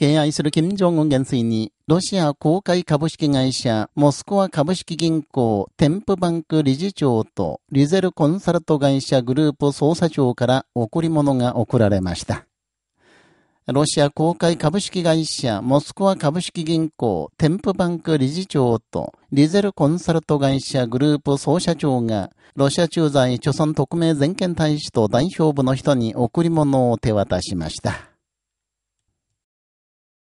敬愛する金正恩元帥に、ロシア公開株式会社、モスクワ株式銀行、テンプバンク理事長と、リゼルコンサルト会社グループ捜査長から贈り物が贈られました。ロシア公開株式会社、モスクワ株式銀行、テンプバンク理事長と、リゼルコンサルト会社グループ総社長が、ロシア駐在、著村特命全権大使と代表部の人に贈り物を手渡しました。